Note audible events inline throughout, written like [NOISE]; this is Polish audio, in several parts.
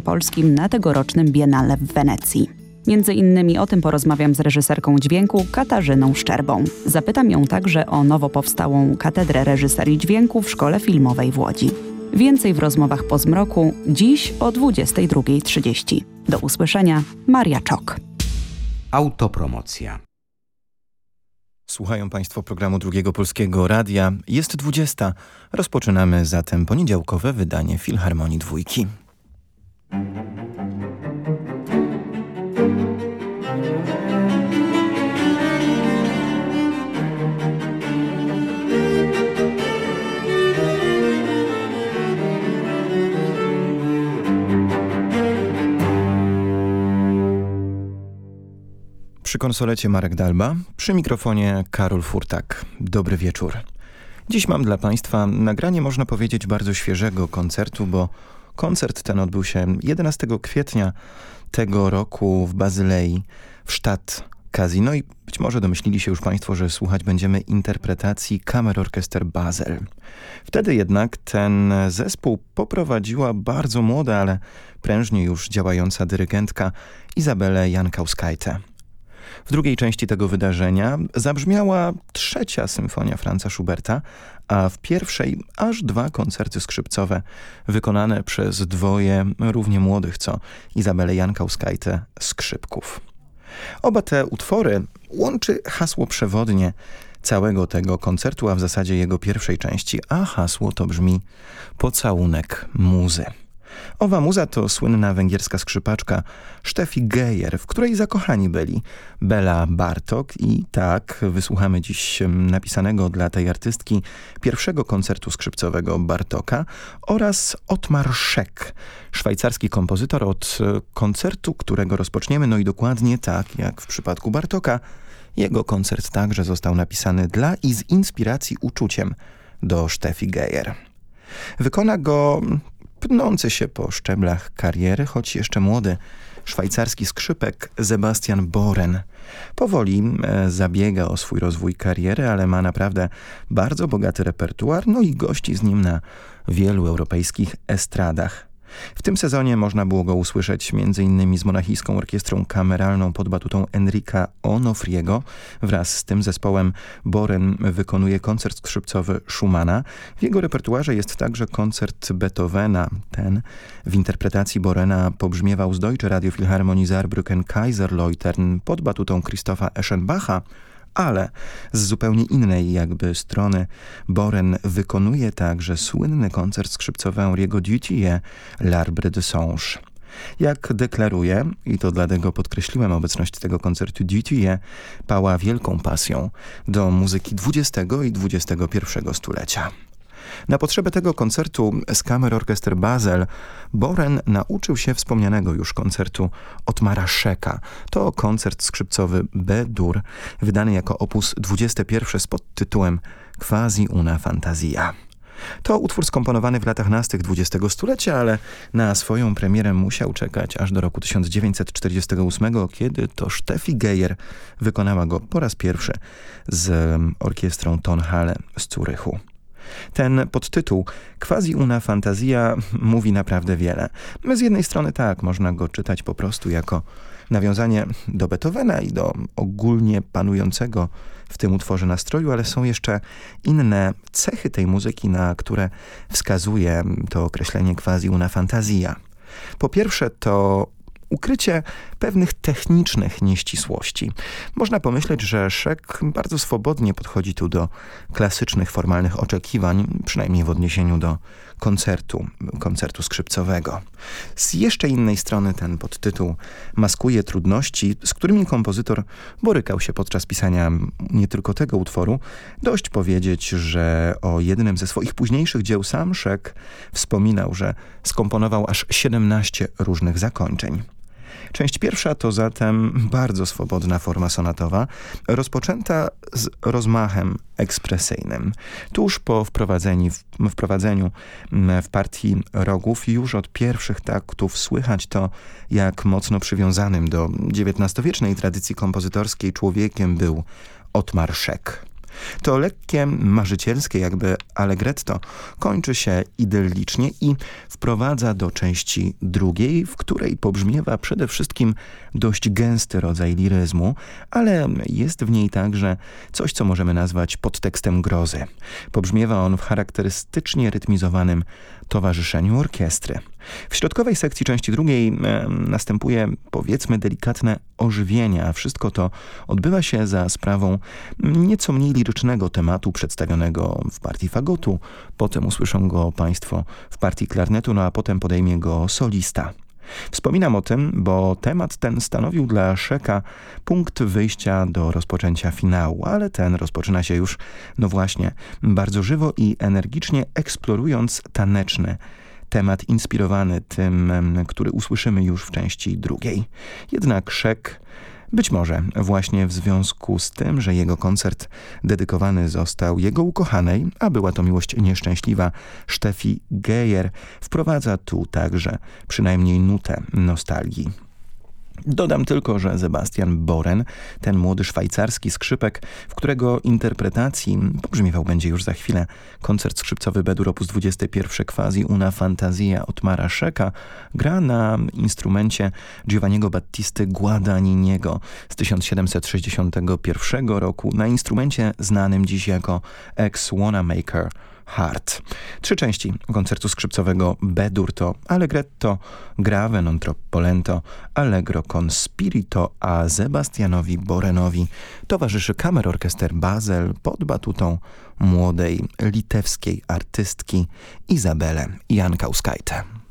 polskim na tegorocznym Biennale w Wenecji. Między innymi o tym porozmawiam z reżyserką dźwięku Katarzyną Szczerbą. Zapytam ją także o nowo powstałą Katedrę Reżyserii Dźwięku w Szkole Filmowej w Łodzi. Więcej w rozmowach po zmroku dziś o 22.30. Do usłyszenia, Maria Czok. Autopromocja. Słuchają Państwo programu Drugiego Polskiego Radia. Jest 20. Rozpoczynamy zatem poniedziałkowe wydanie Filharmonii Dwójki. Przy konsolecie Marek Dalba, przy mikrofonie Karol Furtak. Dobry wieczór. Dziś mam dla Państwa nagranie, można powiedzieć, bardzo świeżego koncertu, bo koncert ten odbył się 11 kwietnia tego roku w Bazylei, w Sztat Casino i być może domyślili się już Państwo, że słuchać będziemy interpretacji Kammerorchester Basel. Wtedy jednak ten zespół poprowadziła bardzo młoda, ale prężnie już działająca dyrygentka Izabelę Jankauskajte. W drugiej części tego wydarzenia zabrzmiała trzecia symfonia Franza Schuberta, a w pierwszej aż dwa koncerty skrzypcowe wykonane przez dwoje równie młodych co Izabelę Jankauskajte skrzypków. Oba te utwory łączy hasło przewodnie całego tego koncertu, a w zasadzie jego pierwszej części, a hasło to brzmi pocałunek muzy. Owa muza to słynna węgierska skrzypaczka Steffi Geyer, w której zakochani byli Bela Bartok i tak wysłuchamy dziś napisanego dla tej artystki pierwszego koncertu skrzypcowego Bartoka oraz Otmar Scheck, szwajcarski kompozytor od koncertu, którego rozpoczniemy, no i dokładnie tak jak w przypadku Bartoka, jego koncert także został napisany dla i z inspiracji uczuciem do Steffi Geyer. Wykona go pnący się po szczeblach kariery, choć jeszcze młody, szwajcarski skrzypek Sebastian Boren. Powoli e, zabiega o swój rozwój kariery, ale ma naprawdę bardzo bogaty repertuar, no i gości z nim na wielu europejskich estradach. W tym sezonie można było go usłyszeć m.in. z monachijską orkiestrą kameralną pod batutą Enrika Onofriego. Wraz z tym zespołem Boren wykonuje koncert skrzypcowy Schumana. W jego repertuarze jest także koncert Beethovena. Ten w interpretacji Borena pobrzmiewał z Deutsche Radio Philharmonie Saarbrücken Kaiserleutern pod batutą Christopha Eschenbacha ale z zupełnie innej jakby strony Boren wykonuje także słynny koncert skrzypcowy Henri'ego Dutilleux L'Arbre de Songe. Jak deklaruje, i to dlatego podkreśliłem obecność tego koncertu Dutilleux, pała wielką pasją do muzyki XX i XXI stulecia. Na potrzebę tego koncertu z Kamer Orchester Basel Boren nauczył się wspomnianego już koncertu Otmara Szeka. To koncert skrzypcowy B-dur, wydany jako opus 21 z podtytułem Quasi una fantazja. To utwór skomponowany w latach nastych XX stulecia, ale na swoją premierę musiał czekać aż do roku 1948, kiedy to Steffi Geyer wykonała go po raz pierwszy z orkiestrą Tonhalle z Zurychu. Ten podtytuł Quasi una fantazja [LAUGHS] mówi naprawdę wiele. Z jednej strony tak, można go czytać po prostu jako nawiązanie do Beethovena i do ogólnie panującego w tym utworze nastroju, ale są jeszcze inne cechy tej muzyki, na które wskazuje to określenie quasi una fantazja. Po pierwsze to ukrycie pewnych technicznych nieścisłości. Można pomyśleć, że Szek bardzo swobodnie podchodzi tu do klasycznych, formalnych oczekiwań, przynajmniej w odniesieniu do koncertu, koncertu skrzypcowego. Z jeszcze innej strony ten podtytuł maskuje trudności, z którymi kompozytor borykał się podczas pisania nie tylko tego utworu. Dość powiedzieć, że o jednym ze swoich późniejszych dzieł sam Szek wspominał, że skomponował aż 17 różnych zakończeń. Część pierwsza to zatem bardzo swobodna forma sonatowa, rozpoczęta z rozmachem ekspresyjnym. Tuż po wprowadzeniu, wprowadzeniu w partii rogów już od pierwszych taktów słychać to, jak mocno przywiązanym do XIX-wiecznej tradycji kompozytorskiej człowiekiem był Otmar Szek. To lekkie, marzycielskie jakby allegretto kończy się idyllicznie i wprowadza do części drugiej, w której pobrzmiewa przede wszystkim dość gęsty rodzaj liryzmu, ale jest w niej także coś, co możemy nazwać podtekstem grozy. Pobrzmiewa on w charakterystycznie rytmizowanym towarzyszeniu orkiestry. W środkowej sekcji części drugiej następuje powiedzmy delikatne ożywienie, a wszystko to odbywa się za sprawą nieco mniej lirycznego tematu przedstawionego w partii fagotu. Potem usłyszą go Państwo w partii klarnetu, no a potem podejmie go solista. Wspominam o tym, bo temat ten stanowił dla Szeka punkt wyjścia do rozpoczęcia finału, ale ten rozpoczyna się już, no właśnie, bardzo żywo i energicznie eksplorując taneczny temat inspirowany tym, który usłyszymy już w części drugiej. Jednak Szek być może właśnie w związku z tym, że jego koncert dedykowany został jego ukochanej, a była to miłość nieszczęśliwa, Steffi Geyer, wprowadza tu także przynajmniej nutę nostalgii. Dodam tylko, że Sebastian Boren, ten młody szwajcarski skrzypek, w którego interpretacji pobrzmiewał będzie już za chwilę koncert skrzypcowy Bedur op. 21 Quasi una fantazja Otmara Szeka, gra na instrumencie Giovanniego Battisty Guadagniniego z 1761 roku, na instrumencie znanym dziś jako ex-Wanamaker Hart. Trzy części koncertu skrzypcowego B-dur to Allegretto, Grave non troppo lento, Allegro con spirito, a Sebastianowi Borenowi towarzyszy kamerorkester Basel pod batutą młodej litewskiej artystki Izabele Jankauskajte.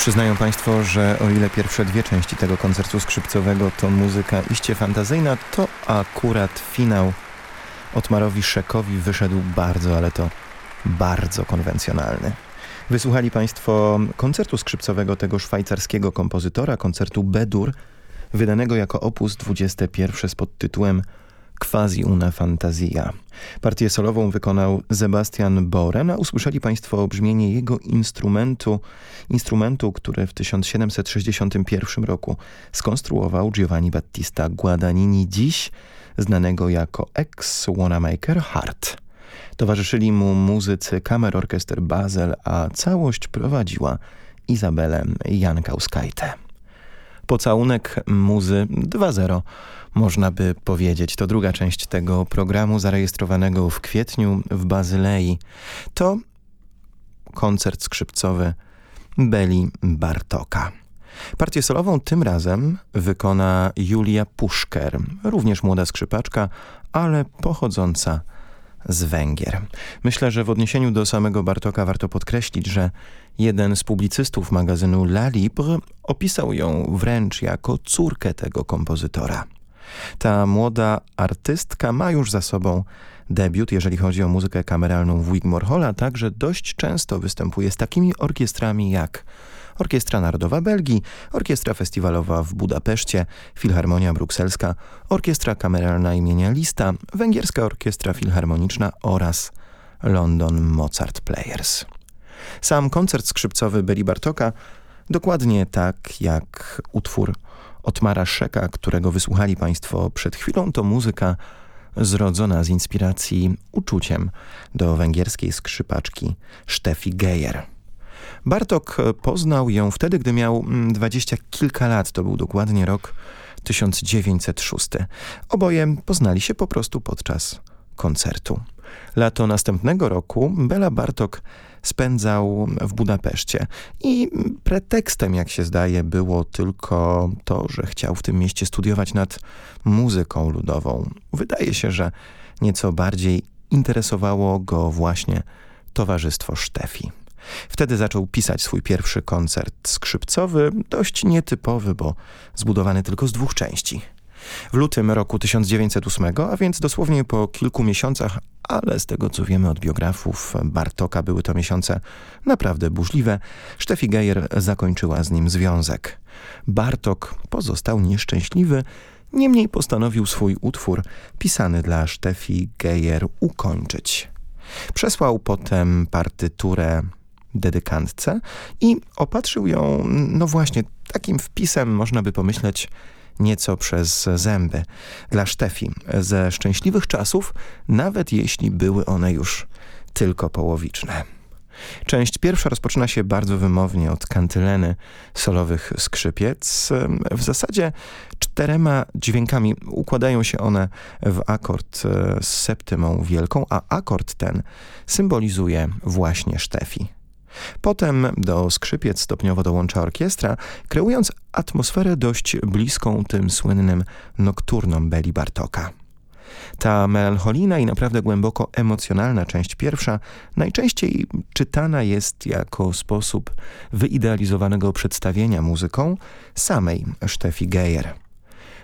Przyznają Państwo, że o ile pierwsze dwie części tego koncertu skrzypcowego to muzyka iście fantazyjna, to akurat finał Otmarowi Szekowi wyszedł bardzo, ale to bardzo konwencjonalny. Wysłuchali Państwo koncertu skrzypcowego tego szwajcarskiego kompozytora, koncertu Bedur, wydanego jako opus 21 z podtytułem Quasi una fantasia. Partię solową wykonał Sebastian Boren, a usłyszeli Państwo brzmienie jego instrumentu, instrumentu, który w 1761 roku skonstruował Giovanni Battista Guadagnini, dziś znanego jako ex-Wanamaker Hart. Towarzyszyli mu muzycy Kamer Orkester Basel, a całość prowadziła Izabelę Jankauskajtę. Pocałunek muzy 2.0 można by powiedzieć. To druga część tego programu zarejestrowanego w kwietniu w Bazylei. To koncert skrzypcowy Beli Bartoka. Partię solową tym razem wykona Julia Puszker, również młoda skrzypaczka, ale pochodząca z Węgier. Myślę, że w odniesieniu do samego Bartoka warto podkreślić, że jeden z publicystów magazynu La Libre opisał ją wręcz jako córkę tego kompozytora. Ta młoda artystka ma już za sobą debiut, jeżeli chodzi o muzykę kameralną w Wigmore a także dość często występuje z takimi orkiestrami jak Orkiestra Narodowa Belgii, Orkiestra Festiwalowa w Budapeszcie, Filharmonia Brukselska, Orkiestra Kameralna imienia Lista, Węgierska Orkiestra Filharmoniczna oraz London Mozart Players. Sam koncert skrzypcowy Beli Bartoka, dokładnie tak jak utwór Otmara Szeka, którego wysłuchali Państwo przed chwilą, to muzyka zrodzona z inspiracji uczuciem do węgierskiej skrzypaczki Steffi Geyer. Bartok poznał ją wtedy, gdy miał mm, dwadzieścia kilka lat. To był dokładnie rok 1906. Oboje poznali się po prostu podczas koncertu. Lato następnego roku Bela Bartok spędzał w Budapeszcie i pretekstem, jak się zdaje, było tylko to, że chciał w tym mieście studiować nad muzyką ludową. Wydaje się, że nieco bardziej interesowało go właśnie towarzystwo Sztefi. Wtedy zaczął pisać swój pierwszy koncert skrzypcowy, dość nietypowy, bo zbudowany tylko z dwóch części. W lutym roku 1908, a więc dosłownie po kilku miesiącach, ale z tego co wiemy od biografów Bartoka były to miesiące naprawdę burzliwe, Steffi Geyer zakończyła z nim związek. Bartok pozostał nieszczęśliwy, niemniej postanowił swój utwór pisany dla Steffi Geyer ukończyć. Przesłał potem partyturę dedykantce i opatrzył ją, no właśnie, takim wpisem można by pomyśleć nieco przez zęby dla Sztefi ze szczęśliwych czasów, nawet jeśli były one już tylko połowiczne. Część pierwsza rozpoczyna się bardzo wymownie od kantyleny solowych skrzypiec. W zasadzie czterema dźwiękami układają się one w akord z septymą wielką, a akord ten symbolizuje właśnie Sztefi. Potem do skrzypiec stopniowo dołącza orkiestra, kreując atmosferę dość bliską tym słynnym nokturnom Beli Bartoka. Ta melancholijna i naprawdę głęboko emocjonalna część pierwsza najczęściej czytana jest jako sposób wyidealizowanego przedstawienia muzyką samej Steffi Geyer.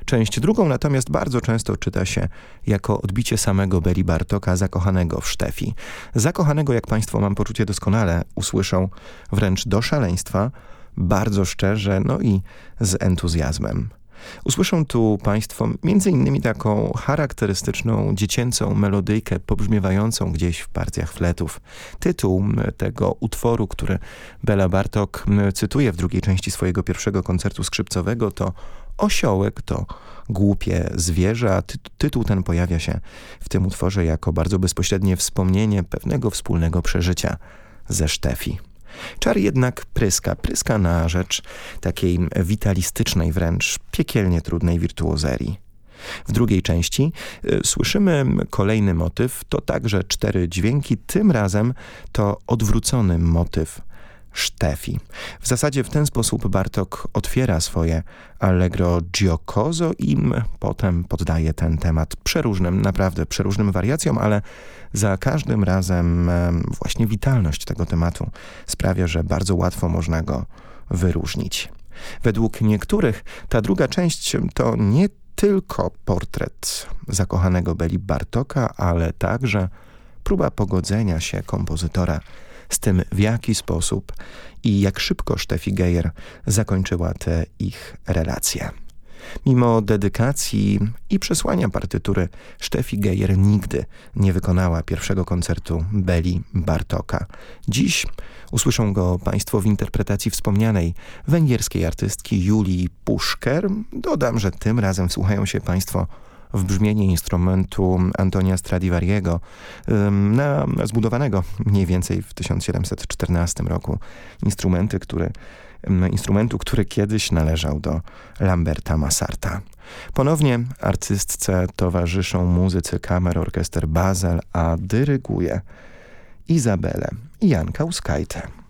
Część drugą natomiast bardzo często czyta się jako odbicie samego Beli Bartoka zakochanego w Sztefi. Zakochanego, jak Państwo mam poczucie doskonale usłyszą, wręcz do szaleństwa, bardzo szczerze, no i z entuzjazmem. Usłyszą tu Państwo innymi taką charakterystyczną dziecięcą melodyjkę pobrzmiewającą gdzieś w partiach fletów. Tytuł tego utworu, który Bela Bartok cytuje w drugiej części swojego pierwszego koncertu skrzypcowego to Osiołek to głupie zwierzę, a ty tytuł ten pojawia się w tym utworze jako bardzo bezpośrednie wspomnienie pewnego wspólnego przeżycia ze Sztefi. Czar jednak pryska, pryska na rzecz takiej witalistycznej, wręcz piekielnie trudnej wirtuozerii. W drugiej części y, słyszymy kolejny motyw, to także cztery dźwięki, tym razem to odwrócony motyw Sztefi. W zasadzie w ten sposób Bartok otwiera swoje Allegro Giocoso i potem poddaje ten temat przeróżnym, naprawdę przeróżnym wariacjom, ale za każdym razem właśnie witalność tego tematu sprawia, że bardzo łatwo można go wyróżnić. Według niektórych ta druga część to nie tylko portret zakochanego Beli Bartoka, ale także próba pogodzenia się kompozytora z tym, w jaki sposób i jak szybko Steffi Geyer zakończyła te ich relacje. Mimo dedykacji i przesłania partytury, Steffi Geyer nigdy nie wykonała pierwszego koncertu Beli Bartoka. Dziś usłyszą go Państwo w interpretacji wspomnianej węgierskiej artystki Julii Puszker. Dodam, że tym razem słuchają się Państwo w brzmienie instrumentu Antonia Stradivariego, na, zbudowanego mniej więcej w 1714 roku. Instrumenty, które, instrumentu, który kiedyś należał do Lamberta Massarta. Ponownie artystce towarzyszą muzycy kamer orkester Basel, a dyryguje Izabelę Jan Kauskajte.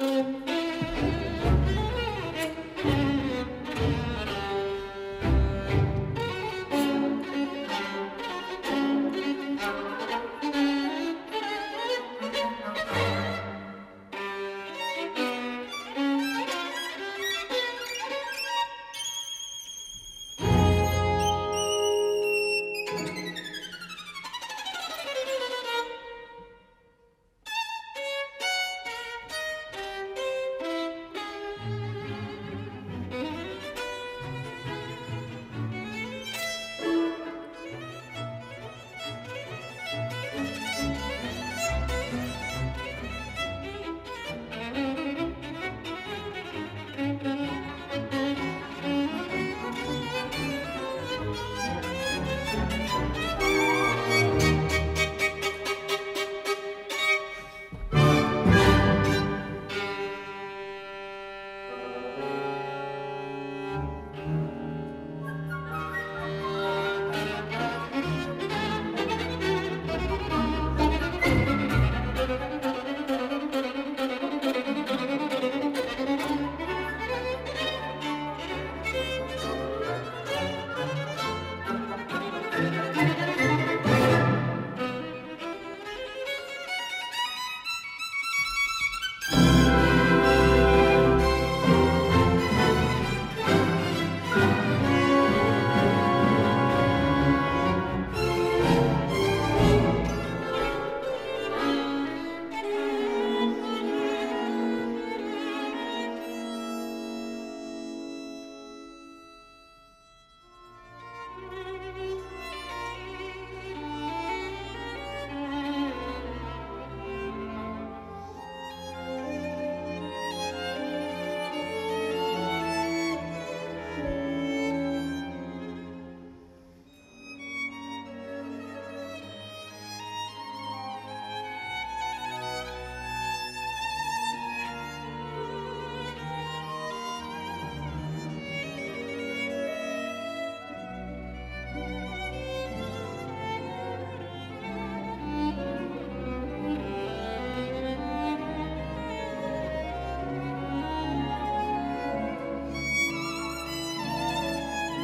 Mm-hmm.